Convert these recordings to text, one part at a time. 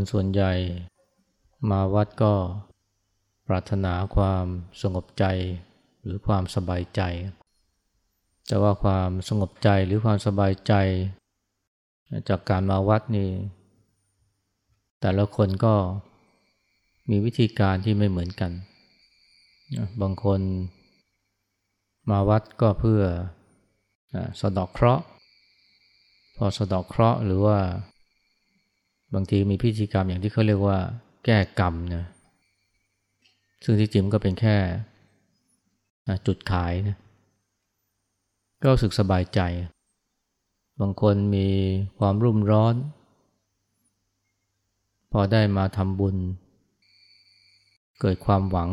คนส่วนใหญ่ มาวัดก็ปรารถนาความสงบใจหรือความสบายใจ แต่ว่าความสงบใจหรือความสบายใจ จากการมาวัดนี่แต่ละคนก็มีวิธีการที่ไม่เหมือนกัน บางคนมาวัดก็เพื่อสะดอกเคราะห์ พอสะดอกเคราะห์หรือว่า บางทีมีพิธีกรรมอย่างที่เขาเรียกว่าแก้กรรมนะซึ่งที่จริงก็เป็นแค่จุดขายนะก็รู้สึกสบายใจ บางคนมีความรุ่มร้อน พอได้มาทำบุญ เกิดความหวัง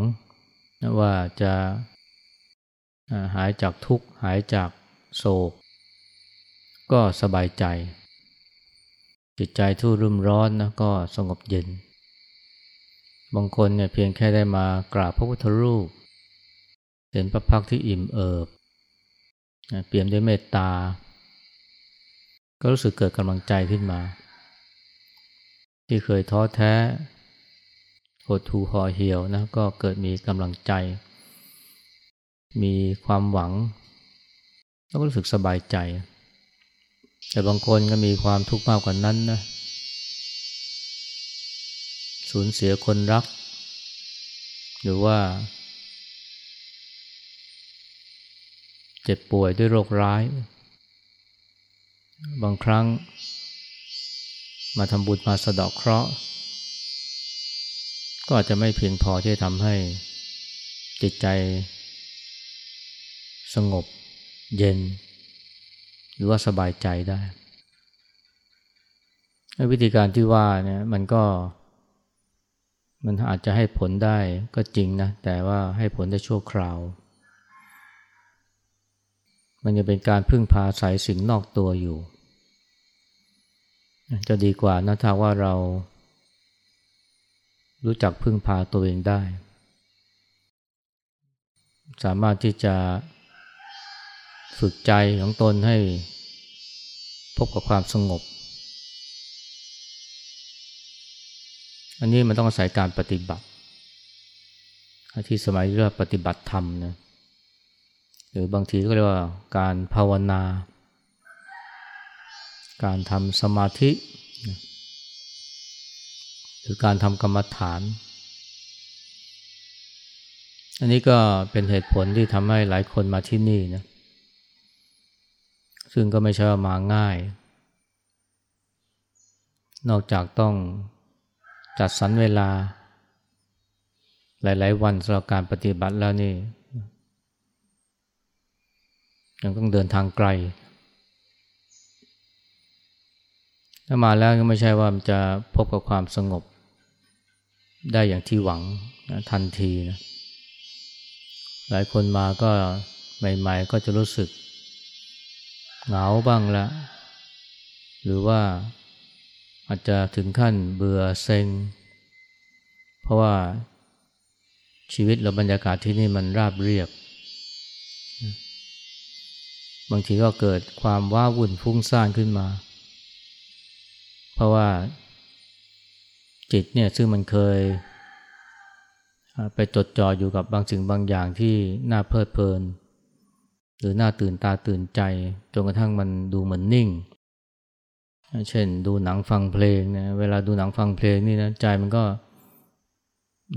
นะว่าจะหายจากทุกข์ หายจากโศก ก็สบายใจ จิตใจทุรุ่มร้อนนะก็สงบเย็น บางคนเนี่ยเพียงแค่ได้มากราบพระพุทธรูป เห็นพระพักที่อิ่มเอิบเปี่ยมด้วยเมตตา ก็รู้สึกเกิดกำลังใจขึ้นมา ที่เคยท้อแท้หดทูห่อเหี่ยวนะก็เกิดมีกำลังใจ มีความหวัง แล้วก็รู้สึกสบายใจ แต่บางคนก็มีความทุกข์มากกว่านั้นนะ สูญเสียคนรัก หรือว่า เจ็บป่วยด้วยโรคร้าย บางครั้ง มาทำบุญมาสะดอกเคราะห์ ก็อาจจะไม่เพียงพอที่จะทำให้จิตใจ สงบเย็น หรือว่าสบายใจได้ วิธีการที่ว่าเนี่ยมันก็ มันอาจจะให้ผลได้ก็จริงนะ แต่ว่าให้ผลได้ชั่วคราว มันจะเป็นการพึ่งพาสายสิ่งนอกตัวอยู่ จะดีกว่านะถ้าว่าเรา รู้จักพึ่งพาตัวเองได้ สามารถที่จะ ฝึกใจของตนให้พบกับความสงบ อันนี้มันต้องอาศัยการปฏิบัติ ที่สมัยเรียกว่าปฏิบัติธรรมนะหรือบางทีก็เรียกว่าการภาวนา การทำสมาธิ หรือการทำกรรมฐานอันนี้ก็เป็นเหตุผลที่ทำให้หลายคนมาที่นี่นะ ซึ่งก็ไม่ใช่ว่ามาง่าย นอกจากต้องจัดสรรเวลา หลาย ๆ วันสำหรับการปฏิบัติแล้วนี่ยังต้องเดินทางไกล ถ้ามาแล้วก็ไม่ใช่ว่ามันจะพบกับความสงบ ได้อย่างที่หวังนะทันทีนะหลายคนมาก็ใหม่ ๆ ก็จะรู้สึก เหงาบ้างละหรือว่าอาจจะถึงขั้นเบื่อเซ็ง เพราะว่าชีวิตและบรรยากาศที่นี่มันราบเรียบบางทีก็เกิดความว้าวุ่นฟุ้งซ่านขึ้นมา เพราะว่าจิตเนี่ยซึ่งมันเคย ไปจดจ่ออยู่กับบางสิ่งบางอย่างที่น่าเพลิดเพลิน รือหน้าตื่นตาตื่นใจจนกระทั่งมันดูเหมือนนิ่ง เช่นดูหนังฟังเพลงนะเวลาดูหนังฟังเพลงนี่นะใจมันก็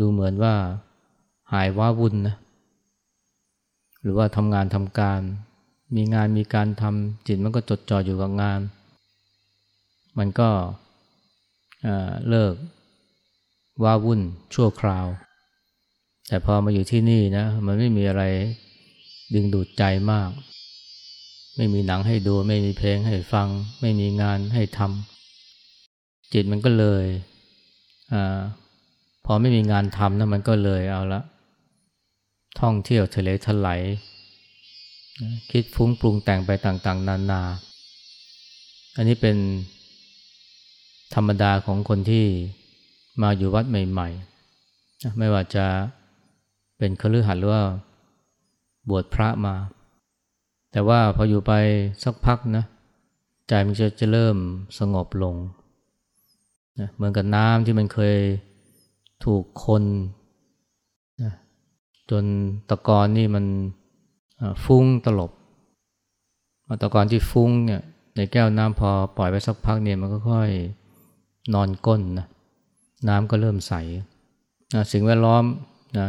ดูเหมือนว่าหายว้าวุ่นนะหรือว่าทำงานทำการ มีงานมีการทำจิตมันก็จดจ่ออยู่กับงาน มันก็เลิกว้าวุ่นชั่วคราว แต่พอมาอยู่ที่นี่นะมันไม่มีอะไร ดึงดูดใจมาก ไม่มีหนังให้ดู ไม่มีเพลงให้ฟัง ไม่มีงานให้ทำจิตมันก็เลยอพอไม่มีงานทำนะมันก็เลยเอาละ ท่องเที่ยวทะเลทลายคิดฟุ้งปรุงแต่งไปต่างๆ นานา อันนี้เป็นธรรมดาของคนที่มาอยู่วัดใหม่ ๆ ไม่ว่าจะเป็นคฤหัสถ์หรือว่า บวชพระมา แต่ว่าพออยู่ไปสักพักนะใจมันจะจะเริ่มสงบลงนะเหมือนกับน้ำที่มันเคยถูกคนนะจนตะกอนนี่มันฟุ้งตลบตะกอนที่ฟุ้งเนี่ยในแก้วน้ำพอปล่อยไปสักพักเนี่ยมันก็ค่อยนอนก้นนะน้ำก็เริ่มใสนะสิ่งแวดล้อมนะ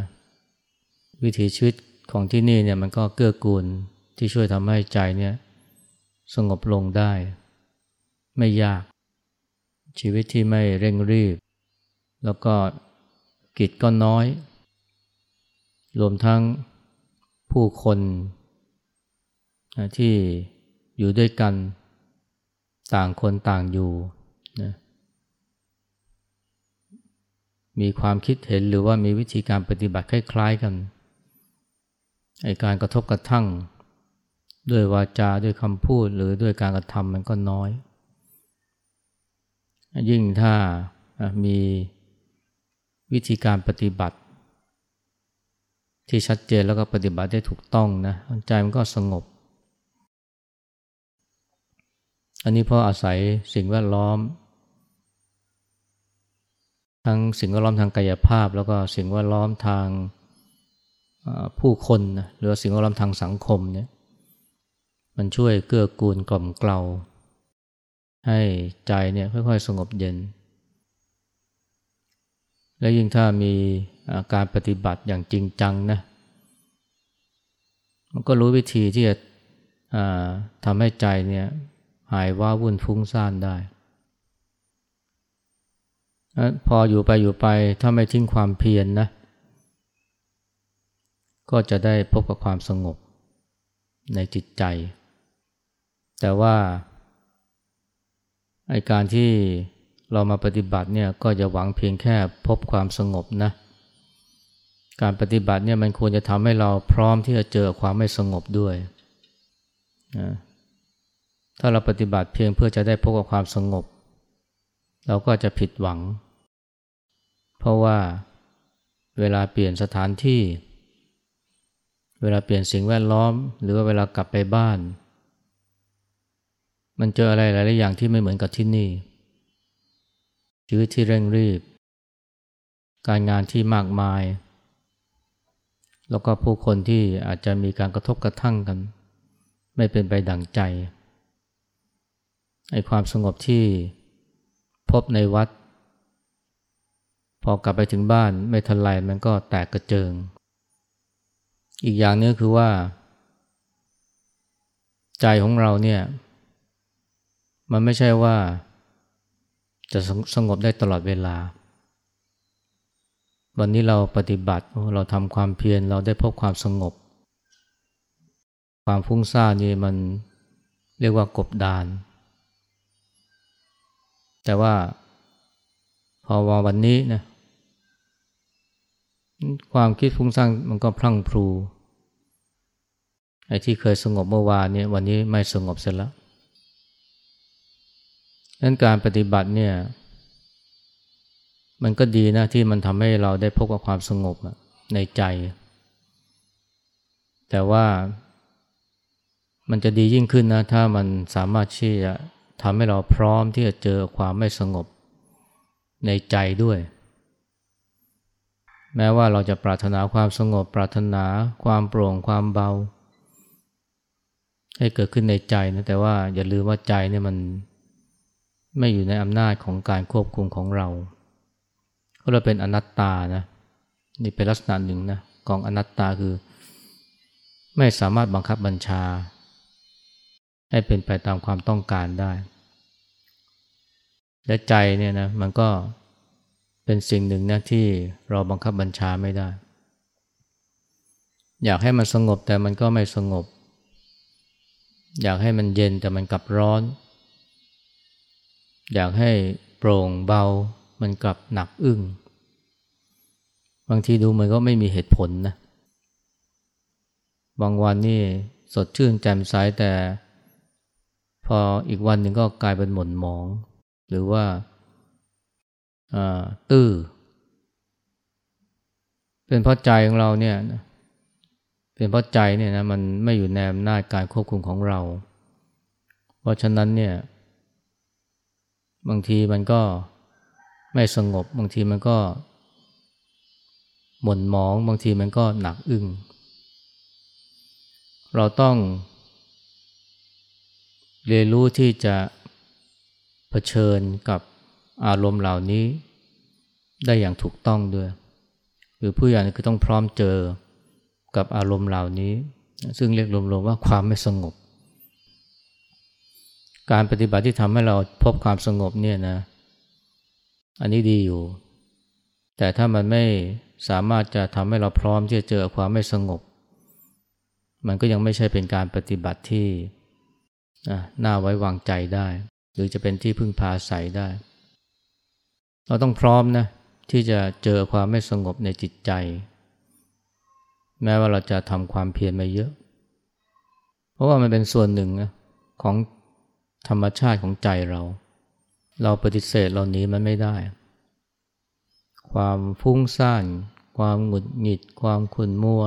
วิถีชีวิต ของที่นี่เนี่ยมันก็เกื้อกูลที่ช่วยทำให้ใจเนี่ยสงบลงได้ ไม่ยาก ชีวิตที่ไม่เร่งรีบ แล้วก็กิจก็น้อย รวมทั้งผู้คนที่อยู่ด้วยกันต่างคนต่างอยู่นะมีความคิดเห็นหรือว่ามีวิธีการปฏิบัติคล้าย ๆ กัน ไอการกระทบกระทั่ง ด้วยวาจาด้วยคำพูดหรือด้วยการกระทำมันก็น้อย ยิ่งถ้ามีวิธีการปฏิบัติ ที่ชัดเจนแล้วก็ปฏิบัติได้ถูกต้องนะใจมันก็สงบ อันนี้เพราะอาศัยสิ่งแวดล้อม ทั้งสิ่งแวดล้อมทางกายภาพ แล้วก็สิ่งแวดล้อมทาง ผู้คนนะหรือสิ่งแวดล้อมทางสังคมเนี่ยมันช่วยเกื้อกูลกล่อมเกลาให้ใจเนี่ยค่อยๆ สงบเย็น และยิ่งถ้ามีการปฏิบัติอย่างจริงจังนะมันก็รู้วิธีที่จะทำให้ใจเนี่ยหายว่าวุ่นฟุ้งซ่านได้ พออยู่ไปอยู่ไปถ้าไม่ทิ้งความเพียรนนะ ก็จะได้พบกับความสงบในจิตใจ แต่ว่าไอการที่เรามาปฏิบัติเนี่ยก็จะหวังเพียงแค่พบความสงบนะการปฏิบัติเนี่ยมันควรจะทำให้เราพร้อมที่จะเจอความไม่สงบด้วยนะถ้าเราปฏิบัติเพียงเพื่อจะได้พบกับความสงบ เราก็จะผิดหวัง เพราะว่าเวลาเปลี่ยนสถานที่ เวลาเปลี่ยนสิ่งแวดล้อม หรือว่าเวลากลับไปบ้าน มันเจออะไรหลายๆอย่างที่ไม่เหมือนกับที่นี่ ชีวิตที่เร่งรีบ การงานที่มากมาย แล้วก็ผู้คนที่อาจจะมีการกระทบกระทั่งกัน ไม่เป็นไปดังใจไอ้ความสงบที่พบในวัด พอกลับไปถึงบ้านไม่ทันไรมันก็แตกกระเจิง อีกอย่างนึงคือว่า ใจของเราเนี่ย มันไม่ใช่ว่า จะสงบได้ตลอดเวลา วันนี้เราปฏิบัติเราทำความเพียรเราได้พบความสงบ ความฟุ้งซ่านนี่มันเรียกว่ากบดาน แต่ว่าพอวันนี้นะ ความคิดฟุ้งซ่านมันก็พลั่งพลูไอ้ที่เคยสงบเมื่อวานเนี่ยวันนี้ไม่สงบเสร็จแล้วดังนั้นการปฏิบัติเนี่ย มันก็ดีนะที่มันทำให้เราได้พบกับความสงบในใจ แต่ว่ามันจะดียิ่งขึ้นนะ ถ้ามันสามารถที่จะทำให้เราพร้อมที่จะเจอความไม่สงบในใจด้วย แม้ว่าเราจะปรารถนาความสงบ ปรารถนาความโปร่งความเบา ให้เกิดขึ้นในใจนะแต่ว่าอย่าลืมว่าใจเนี่ยมันไม่อยู่ในอำนาจของการควบคุมของเราเพราะเราเป็นอนัตตานะนี่เป็นลักษณะหนึ่งนะกองอนัตตาคือ ไม่สามารถบังคับบัญชา ให้เป็นไปตามความต้องการได้ และใจเนี่ยนะมันก็ เป็นสิ่งหนึ่งนะที่เราบังคับบัญชาไม่ได้ อยากให้มันสงบแต่มันก็ไม่สงบ อยากให้มันเย็นแต่มันกลับร้อน อยากให้โปร่งเบา มันกลับหนักอึ้ง บางทีดูมันก็ไม่มีเหตุผลนะ บางวันนี่สดชื่นแจ่มใสแต่พออีกวันหนึ่งก็กลายเป็นหม่นหมอง หรือว่า ตื้อ เป็นเพราะใจของเราเนี่ยเป็นเพราะใจเนี่ยนะมันไม่อยู่ในอำนาจการควบคุมของเรา เพราะฉะนั้นเนี่ย บางทีมันก็ไม่สงบ บางทีมันก็หม่นหมอง บางทีมันก็หนักอึ้งเราต้องเรียนรู้ที่จะเผชิญกับ อารมณ์เหล่านี้ได้อย่างถูกต้องด้วย หรือผู้ใหญ่คือต้องพร้อมเจอกับอารมณ์เหล่านี้ ซึ่งเรียกรวมๆว่าความไม่สงบ การปฏิบัติที่ทำให้เราพบความสงบเนี่ยนะ อันนี้ดีอยู่ แต่ถ้ามันไม่สามารถจะทำให้เราพร้อมที่จะเจอความไม่สงบ มันก็ยังไม่ใช่เป็นการปฏิบัติที่น่าไว้วางใจได้ หรือจะเป็นที่พึ่งพาใสได้ เราต้องพร้อมนะที่จะเจอความไม่สงบในจิตใจ แม้ว่าเราจะทำความเพียรมาเยอะ เพราะว่ามันเป็นส่วนหนึ่งนะของธรรมชาติของใจเรา เราปฏิเสธเราหนีมันไม่ได้ ความฟุ้งซ่าน ความหงุดหงิด ความขุ่นมัว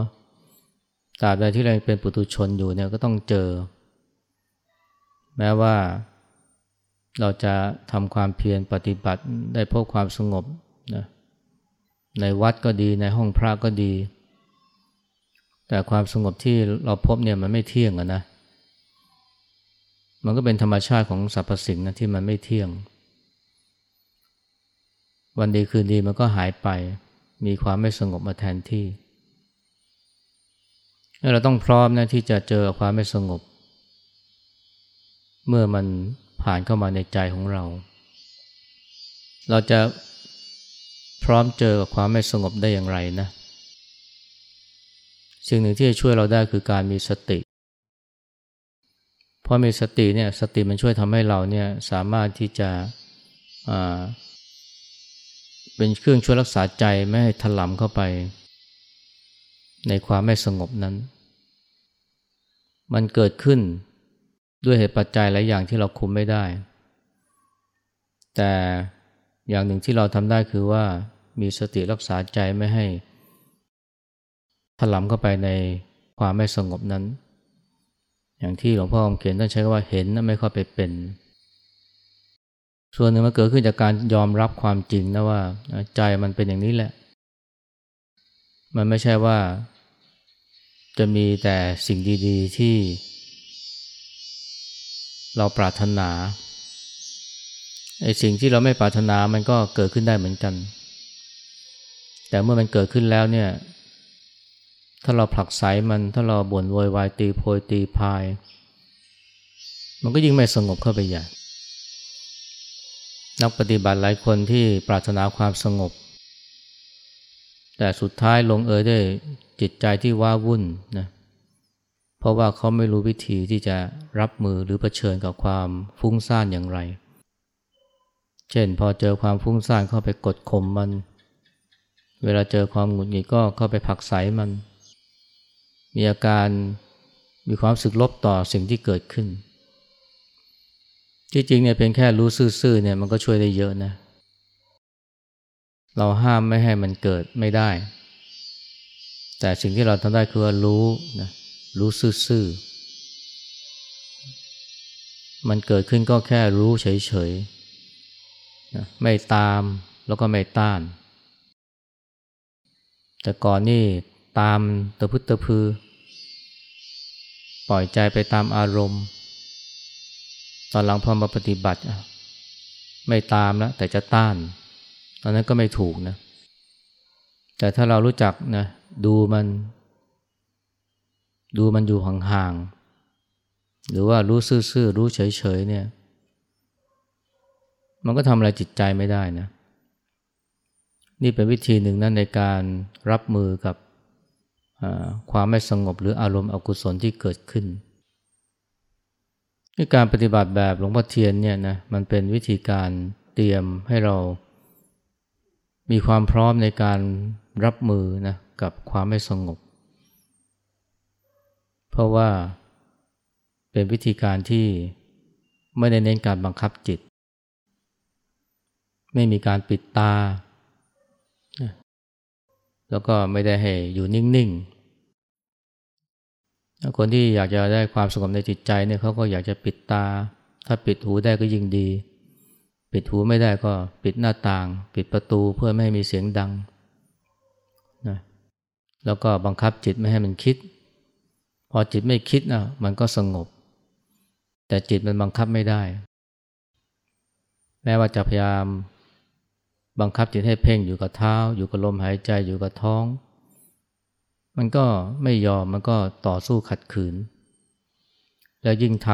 ตราบใดที่เราเป็นปุถุชนอยู่เนี่ยก็ต้องเจอ แม้ว่า เราจะทำความเพียรปฏิบัติได้พบความสงบนะในวัดก็ดีในห้องพระก็ดี แต่ความสงบที่เราพบเนี่ยมันไม่เที่ยงอะนะมันก็เป็นธรรมชาติของสรรพสิ่งนะที่มันไม่เที่ยง วันดีคืนดีมันก็หายไป มีความไม่สงบมาแทนที่ เราต้องพร้อมนะที่จะเจอความไม่สงบ เมื่อมัน ผ่านเข้ามาในใจของเรา เราจะพร้อมเจอกับความไม่สงบได้อย่างไรนะ สิ่งหนึ่งที่จะช่วยเราได้คือการมีสติ เพราะมีสติเนี่ยสติมันช่วยทำให้เราเนี่ยสามารถที่จะเป็นเครื่องช่วยรักษาใจไม่ให้ถลำเข้าไป ในความไม่สงบนั้น มันเกิดขึ้น ด้วยเหตุปัจจัยหลายอย่างที่เราคุมไม่ได้ แต่อย่างหนึ่งที่เราทำได้คือว่ามีสติรักษาใจไม่ให้ถลำเข้าไปในความไม่สงบนั้น อย่างที่หลวงพ่อองเขียนท่านใช้ว่าเห็นนะไม่ค่อยไปเป็น ส่วนหนึ่งมันเกิดขึ้นจากการยอมรับความจริงนะว่าใจมันเป็นอย่างนี้แหละ มันไม่ใช่ว่าจะมีแต่สิ่งดี ๆที่ เราปรารถนาไอ้สิ่งที่เราไม่ปรารถนามันก็เกิดขึ้นได้เหมือนกัน แต่เมื่อมันเกิดขึ้นแล้วเนี่ย ถ้าเราผลักไสมันถ้าเราบ่นโวยวายตีโพยตีพาย มันก็ยิ่งไม่สงบเข้าไปใหญ่นักปฏิบัติหลายคนที่ปรารถนาความสงบ แต่สุดท้ายลงเอยด้วยจิตใจที่ว้าวุ่นนะเพราะว่าเขาไม่รู้วิธีที่จะรับมือหรือเผชิญกับความฟุ้งซ่านอย่างไร เช่นพอเจอความฟุ้งซ่านเข้าไปกดข่มมัน เวลาเจอความหงุดหงิดก็เข้าไปผักใสมัน มีอาการมีความสึกลบต่อสิ่งที่เกิดขึ้น ที่จริงเนี่ยเพียงแค่รู้ซื่อๆเนี่ยมันก็ช่วยได้เยอะนะ เราห้ามไม่ให้มันเกิดไม่ได้ แต่สิ่งที่เราทำได้คือรู้นะ รู้ซื่อๆ มันเกิดขึ้นก็แค่รู้เฉยๆนะไม่ตามแล้วก็ไม่ต้าน แต่ก่อนนี่ตามตะพึตะพือ ปล่อยใจไปตามอารมณ์ ตอนหลังพอมาปฏิบัติ ไม่ตามแล้วแต่จะต้าน ตอนนั้นก็ไม่ถูกนะ แต่ถ้าเรารู้จักนะดูมัน ดูมันอยู่ห่างๆ หรือว่ารู้ซื่อๆ รู้เฉยๆ เนี่ย มันก็ทำอะไรจิตใจไม่ได้นะ นี่เป็นวิธีหนึ่งนั้นในการรับมือกับความไม่สงบหรืออารมณ์อกุศลที่เกิดขึ้นในการปฏิบัติแบบหลวงพ่อเทียนเนี่ยนะมันเป็นวิธีการเตรียมให้เรา มีความพร้อมในการรับมือนะกับความไม่สงบ เพราะว่าเป็นวิธีการที่ไม่ได้เน้นการบังคับจิต ไม่มีการปิดตา แล้วก็ไม่ได้ให้อยู่นิ่งๆ คนที่อยากจะได้ความสงบในจิตใจเนี่ยเขาก็อยากจะปิดตา ถ้าปิดหูได้ก็ยิ่งดี ปิดหูไม่ได้ก็ปิดหน้าต่าง ปิดประตูเพื่อไม่ให้มีเสียงดังนะแล้วก็บังคับจิตไม่ให้มันคิด พอจิตไม่คิดนะมันก็สงบ แต่จิตมันบังคับไม่ได้ แม้ว่าจะพยายามบังคับจิตให้เพ่งอยู่กับเท้า อยู่กับลมหายใจอยู่กับท้อง มันก็ไม่ยอมมันก็ต่อสู้ขัดขืน แล้วยิ่งท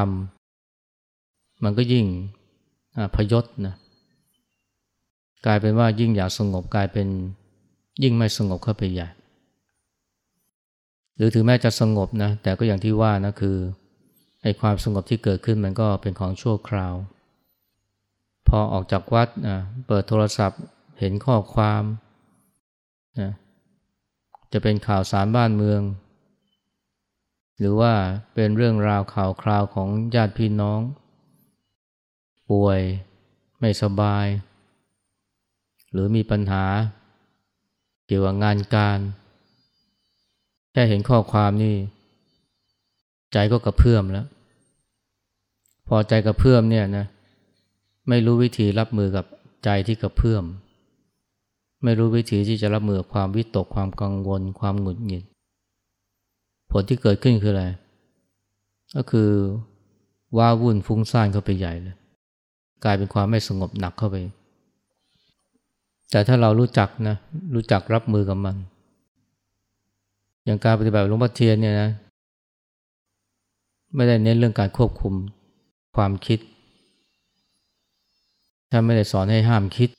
ำมันก็ยิ่งพยศนะกลายเป็นว่ายิ่งอยากสงบกลายเป็นยิ่งไม่สงบเข้าไปใหญ่ หรือถึงแม้จะสงบนะแต่ก็อย่างที่ว่านะคือไอ้ความสงบที่เกิดขึ้นมันก็เป็นของชั่วคราว พอออกจากวัดนะเปิดโทรศัพท์เห็นข้อความนะจะเป็นข่าวสารบ้านเมือง หรือว่าเป็นเรื่องราวข่าวคราวของญาติพี่น้อง ป่วยไม่สบาย หรือมีปัญหาเกี่ยวกับงานการ แค่เห็นข้อความนี่ ใจก็กระเพื่อมแล้ว พอใจกระเพื่อมเนี่ยนะ ไม่รู้วิธีรับมือกับใจที่กระเพื่อม ไม่รู้วิธีที่จะรับมือกับความวิตกความกังวล ความหงุดหงิด ผลที่เกิดขึ้นคืออะไร ก็คือว้าวุ่นฟุ้งซ่านเข้าไปใหญ่เลยกลายเป็นความไม่สงบหนักเข้าไป แต่ถ้าเรารู้จักนะ รู้จักรับมือกับมัน อย่างการปฏิบัติหลวงพ่อเทียนเนี่ยนะไม่ได้เน้นเรื่องการควบคุมความคิดถ้าไม่ได้สอนให้ห้ามคิด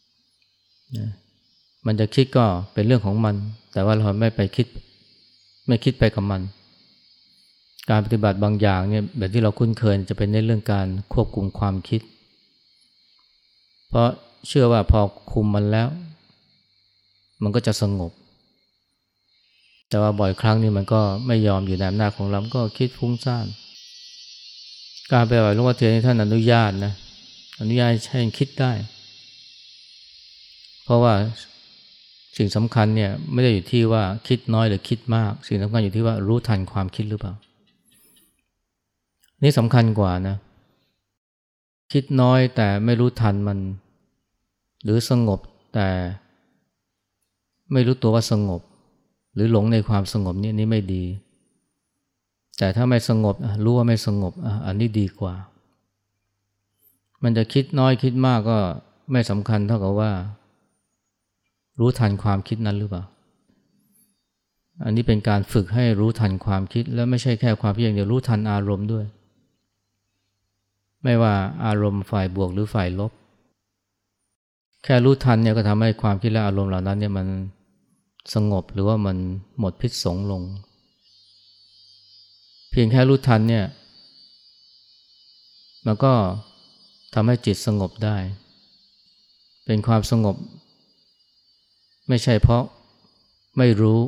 นะมันจะคิดก็เป็นเรื่องของมัน แต่ว่าเราไม่ไปคิด ไม่คิดไปกับมัน การปฏิบัติบางอย่างเนี่ยแบบที่เราคุ้นเคยจะเป็นในเรื่องการควบคุมความคิด เพราะเชื่อว่าพอคุมมันแล้ว มันก็จะสงบ แต่ว่าบ่อยครั้งนี่มันก็ไม่ยอมอยู่ในอำนาจของเราก็คิดฟุ้งซ่านการไปไหว้หลวงพ่อเทียนท่านอนุญาตนะอนุญาตให้คิดได้ เพราะว่าสิ่งสำคัญเนี่ยไม่ได้อยู่ที่ว่าคิดน้อยหรือคิดมาก สิ่งสำคัญอยู่ที่ว่ารู้ทันความคิดหรือเปล่า นี่สำคัญกว่านะ คิดน้อยแต่ไม่รู้ทันมัน หรือสงบแต่ไม่รู้ตัวว่าสงบ รือหลงในความสงบนี่นี่ไม่ดี แต่ถ้าไม่สงบรู้ว่าไม่สงบอันนี้ดีกว่า มันจะคิดน้อยคิดมากก็ไม่สำคัญเท่ากับว่า รู้ทันความคิดนั้นหรือเปล่า อันนี้เป็นการฝึกให้รู้ทันความคิด แล้วไม่ใช่แค่ความเพียงเดียวรู้ทันอารมณ์ด้วย ไม่ว่าอารมณ์ฝ่ายบวกหรือฝ่ายลบ แค่รู้ทันเนี่ยก็ทำให้ความคิดและอารมณ์เหล่านั้นเนี่ยมัน สงบหรือว่ามันหมดพิษสงลง เพียงแค่รู้ทันเนี่ย มันก็ทำให้จิตสงบได้ เป็นความสงบ ไม่ใช่เพราะไม่รู้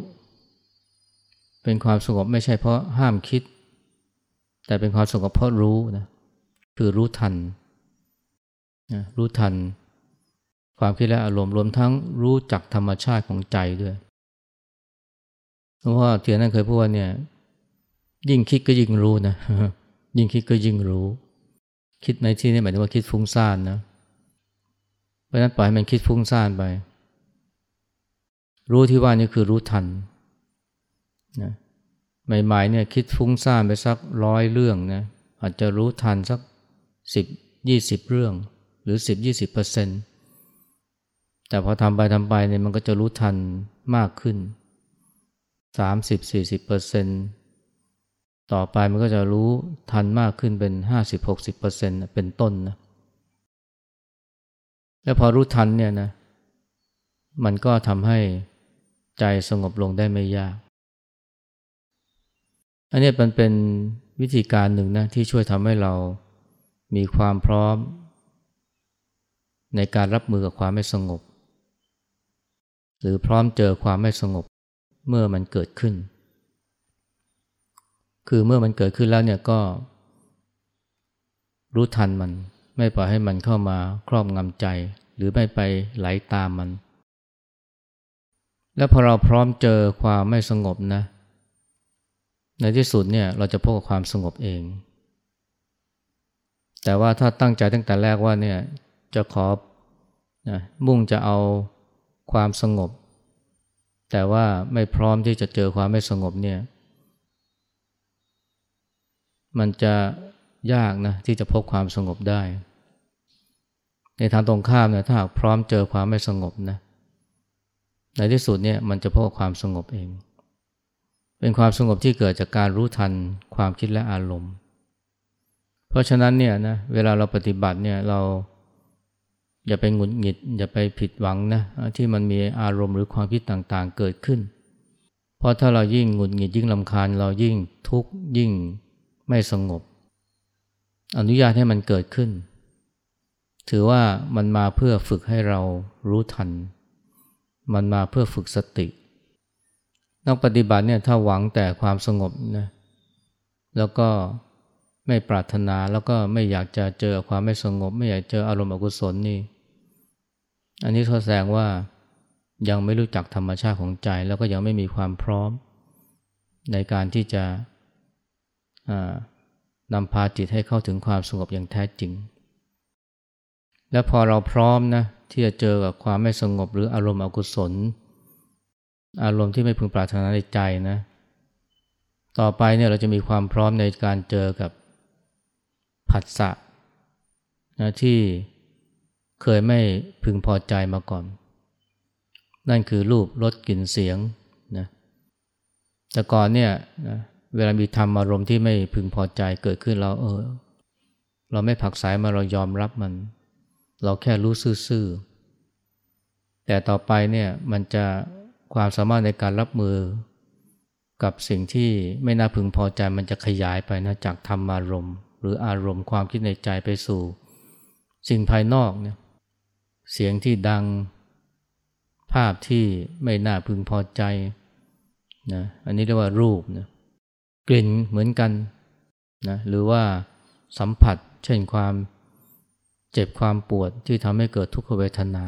เป็นความสงบไม่ใช่เพราะห้ามคิด แต่เป็นความสงบเพราะรู้นะคือรู้ทันนะรู้ทัน ความคิดและอารมณ์รวมทั้งรู้จักธรรมชาติของใจด้วย เพราะว่าเทียนนั่นเคยพูดว่าเนี่ย ยิ่งคิดก็ยิ่งรู้นะยิ่งคิดก็ยิ่งรู้ คิดในที่นี้หมายถึงว่าคิดฟุ้งซ่านนะเพราะนั้นปล่อยให้มันคิดฟุ้งซ่านไป รู้ที่ว่านี่คือรู้ทันนะใหม่ๆเนี่ยคิดฟุ้งซ่านไปสักร้อยเรื่องนะอาจจะรู้ทันสักสิบยี่สิบเรื่อง หรือสิบยี่สิบเปอร์เซ็นต์แต่พอทำไปทำไปเนี่ยมันก็จะรู้ทันมากขึ้น สามสิบสี่สิบเปอร์เซ็นต์ต่อไปมันก็จะรู้ทันมากขึ้นเป็นห้าสิบหกสิบเปอร์เซ็นต์เป็นต้นนะแล้วพอรู้ทันเนี่ยนะมันก็ทำให้ใจสงบลงได้ไม่ยาก อันนี้มันเป็นวิธีการหนึ่งนะที่ช่วยทำให้เรามีความพร้อม ในการรับมือกับความไม่สงบ หรือพร้อมเจอความไม่สงบ เมื่อมันเกิดขึ้น คือเมื่อมันเกิดขึ้นแล้วเนี่ยก็ รู้ทันมัน ไม่ปล่อยให้มันเข้ามาครอบงำใจ หรือไม่ไปไหลาตามมัน แล้วพอเราพร้อมเจอความไม่สงบนะ ในที่สุดเนี่ยเราจะพบกับความสงบเอง แต่ว่าถ้าตั้งใจตั้งแต่แรกว่าเนี่ยจะขอนะมุ่งจะเอาความสงบ แต่ว่าไม่พร้อมที่จะเจอความไม่สงบเนี่ย มันจะยากนะที่จะพบความสงบได้ ในทางตรงข้ามเนี่ยถ้าหากพร้อมเจอความไม่สงบนะในที่สุดเนี่ยมันจะพบความสงบเอง เป็นความสงบที่เกิดจากการรู้ทันความคิดและอารมณ์ เพราะฉะนั้นเนี่ยนะเวลาเราปฏิบัติเนี่ยเรา อย่าไปหงุดหงิด อย่าไปผิดหวังนะที่มันมีอารมณ์หรือความคิดต่างๆ เกิดขึ้น เพราะถ้าเรายิ่งหงุดหงิดยิ่งลำคาญ เรายิ่งทุกข์ยิ่งไม่สงบ อนุญาตให้มันเกิดขึ้น ถือว่ามันมาเพื่อฝึกให้เรารู้ทัน มันมาเพื่อฝึกสติ นักปฏิบัติเนี่ยถ้าหวังแต่ความสงบนะแล้วก็ไม่ปรารถนาแล้วก็ไม่อยากจะเจอความไม่สงบ ไม่อยากเจออารมณ์อกุศลนี่ อันนี้แสดงว่ายังไม่รู้จักธรรมชาติของใจ แล้วก็ยังไม่มีความพร้อม ในการที่จะนำพาจิตให้เข้าถึงความสงบอย่างแท้จริง และพอเราพร้อมนะที่จะเจอกับความไม่สงบหรืออารมณ์อกุศล อารมณ์ที่ไม่พึงปรารถนาในใจนะ ต่อไปเนี่ยเราจะมีความพร้อมในการเจอกับผัสสะนะที่ เคยไม่พึงพอใจมาก่อน นั่นคือรูปรสกลิ่นเสียงนะแต่ก่อนเนี่ยนะเวลามีธรรมอารมณ์ที่ไม่พึงพอใจเกิดขึ้นเราเออ เราไม่ผักสายมาเรายอมรับมัน เราแค่รู้ซื่อๆแต่ต่อไปเนี่ยมันจะความสามารถในการรับมือ กับสิ่งที่ไม่น่าพึงพอใจมันจะขยายไปนะจากธรรมอารมณ์ หรืออารมณ์ความคิดในใจไปสู่ สิ่งภายนอกเนี่ย เสียงที่ดัง ภาพที่ไม่น่าพึงพอใจนะอันนี้เรียกว่ารูปนะกลิ่นเหมือนกันนะหรือว่าสัมผัส เช่นความเจ็บความปวดที่ทำให้เกิดทุกขเวทนา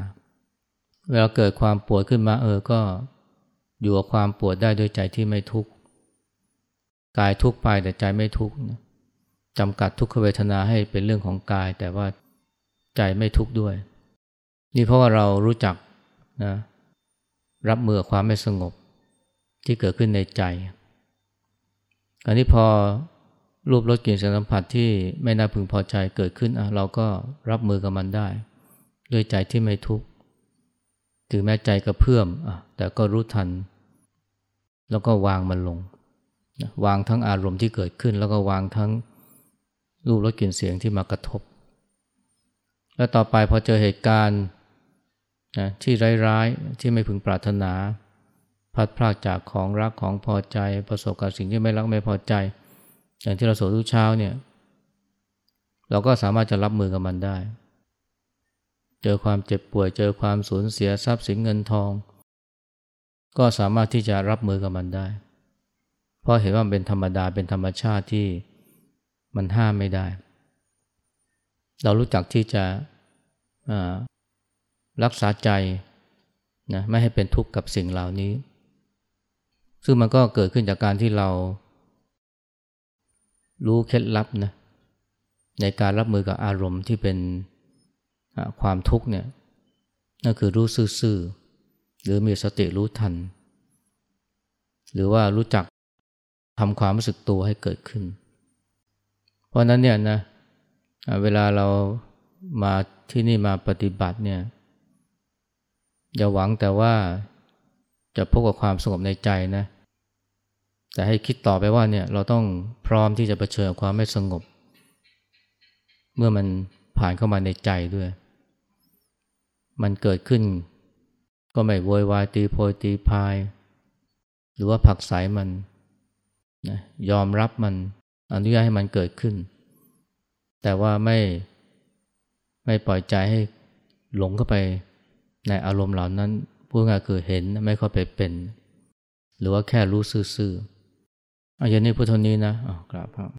เวลาเกิดความปวดขึ้นมาเออก็อยู่กับความปวดได้ด้วยใจที่ไม่ทุกข์กายทุกข์ไปแต่ใจไม่ทุกข์นะจำกัดทุกขเวทนาให้เป็นเรื่องของกาย แต่ว่าใจไม่ทุกข์ด้วย นี่เพราะว่าเรารู้จักนะรับมือความไม่สงบที่เกิดขึ้นในใจ อันนี้พอรูปรสกลิ่นสัมผัสที่ไม่น่าพึงพอใจเกิดขึ้นอะเราก็รับมือกับมันได้ ด้วยใจที่ไม่ทุกข์ถึงแม้ใจกระเพื่อมอะแต่ก็รู้ทัน แล้วก็วางมันลง วางทั้งอารมณ์ที่เกิดขึ้น แล้วก็วางทั้งรูปรสกลิ่นเสียงที่มากระทบ แล้วต่อไปพอเจอเหตุการณ์ นะที่ร้ายๆ ที่ไม่พึงปรารถนา พัดพลากจากของรักของพอใจ ประสบกับสิ่งที่ไม่รักไม่พอใจ อย่างที่เราสวดทุกเช้าเนี่ย เราก็สามารถจะรับมือกับมันได้ เจอความเจ็บป่วย เจอความสูญเสียทรัพย์สินเงินทอง ก็สามารถที่จะรับมือกับมันได้ เพราะเห็นว่ามันเป็นธรรมดาเป็นธรรมชาติที่มันห้ามไม่ได้ เรารู้จักที่จะ รักษาใจนะไม่ให้เป็นทุกข์กับสิ่งเหล่านี้ ซึ่งมันก็เกิดขึ้นจากการที่เรา รู้เคล็ดลับนะในการรับมือกับอารมณ์ที่เป็นความทุกข์เนี่ยนั่นคือรู้ซื่อๆหรือมีสติรู้ทัน หรือว่ารู้จักทำความรู้สึกตัวให้เกิดขึ้น เพราะนั้นเนี่ยนะเวลาเรามาที่นี่มาปฏิบัติเนี่ย อย่าหวังแต่ว่าจะพบกับความสงบในใจนะ แต่ให้คิดต่อไปว่าเนี่ยเราต้องพร้อมที่จะะเผชิญความไม่สงบ เมื่อมันผ่านเข้ามาในใจด้วย มันเกิดขึ้น ก็ไม่โวยวายตีโพยตีพาย หรือว่าผักสายมันนะยอมรับมันอนุญาตให้มันเกิดขึ้น แต่ว่าไม่ไม่ปล่อยใจให้หลงเข้าไป ในอารมณ์เหล่านั้นพูดง่ายคือเห็นไม่เข้าไปเป็น หรือว่าแค่รู้ซื่อๆอาอย่างนี้พุทธนี้นะอ๋อกราบพระ